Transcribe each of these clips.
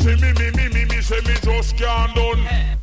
see me, me, me, me, me, say me just can't done. Eh.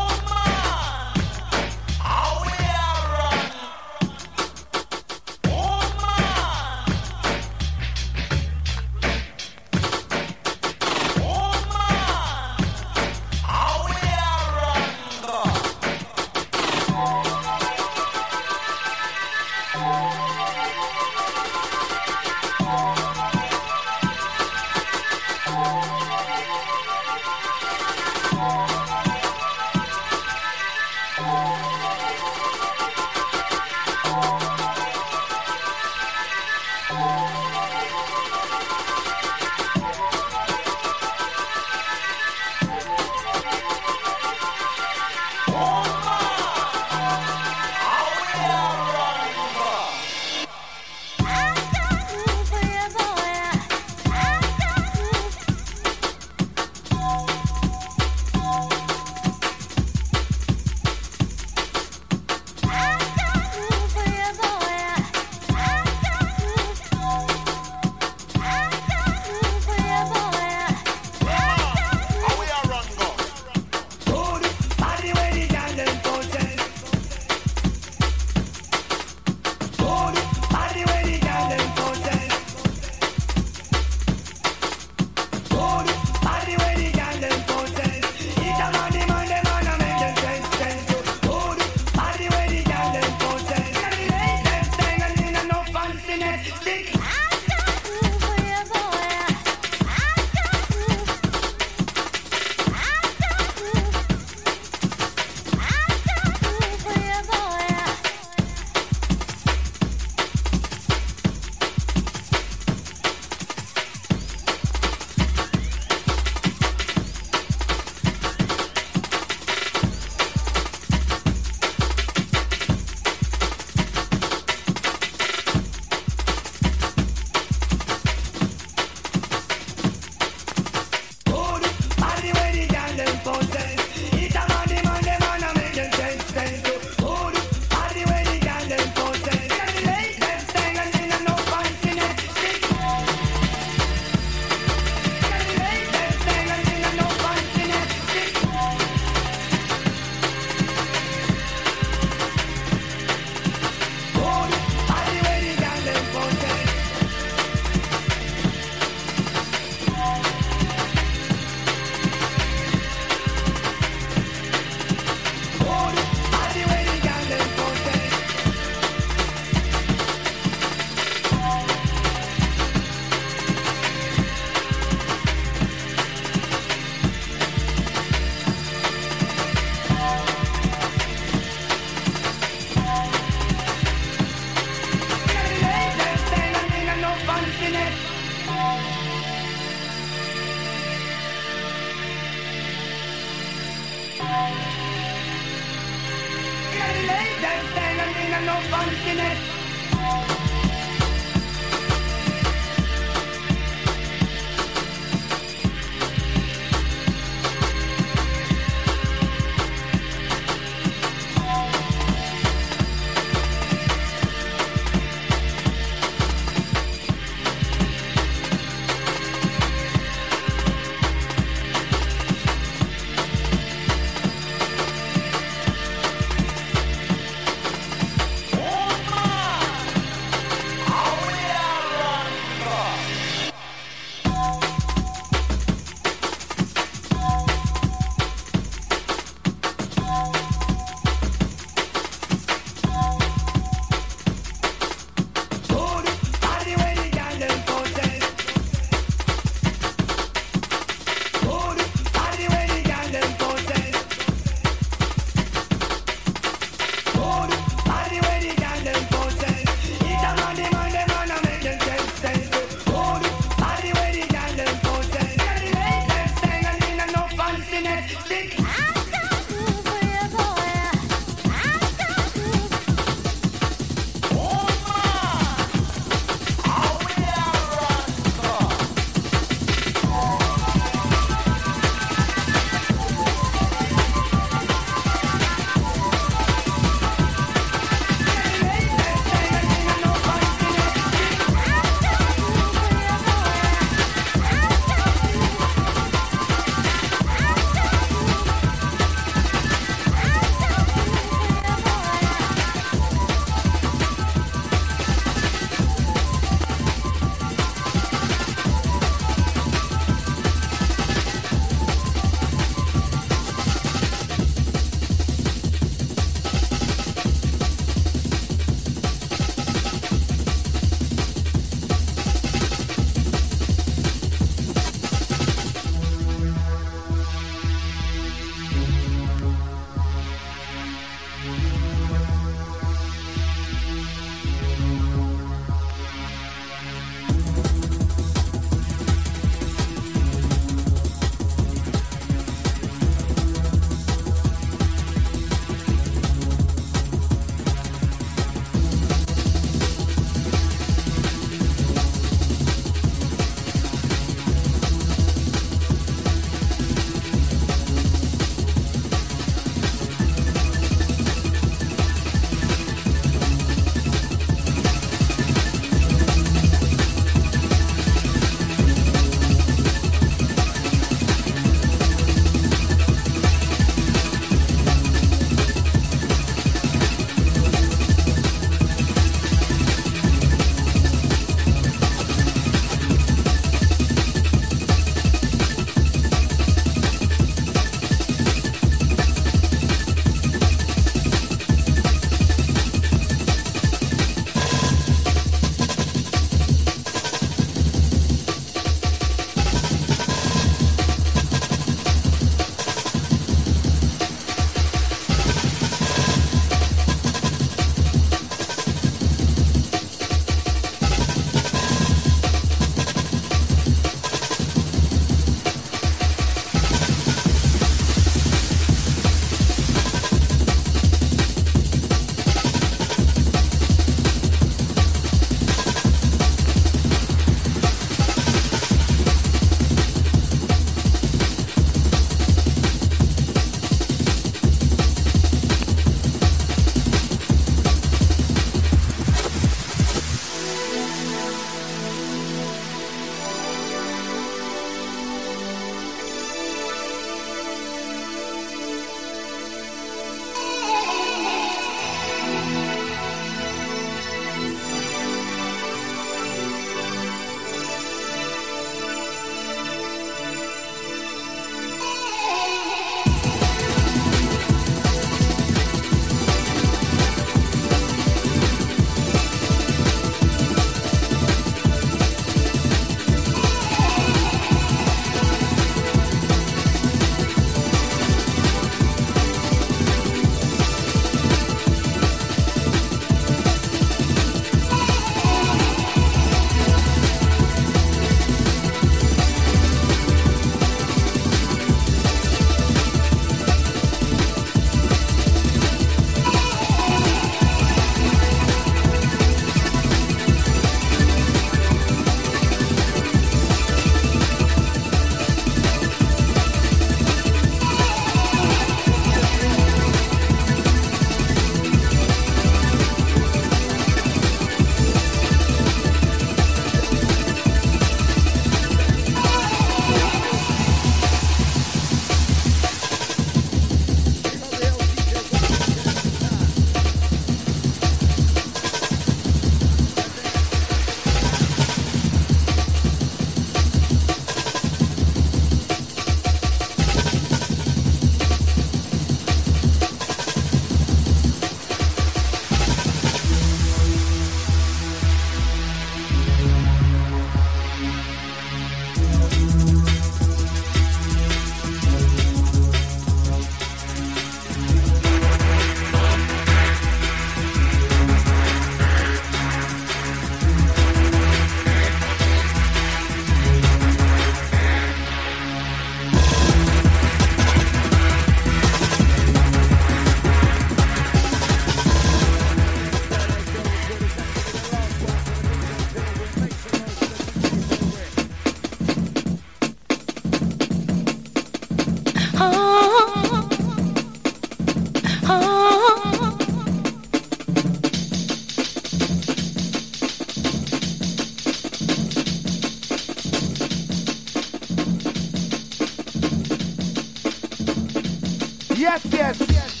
Yes, yes.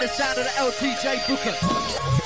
The sound of the LTJ Bukem.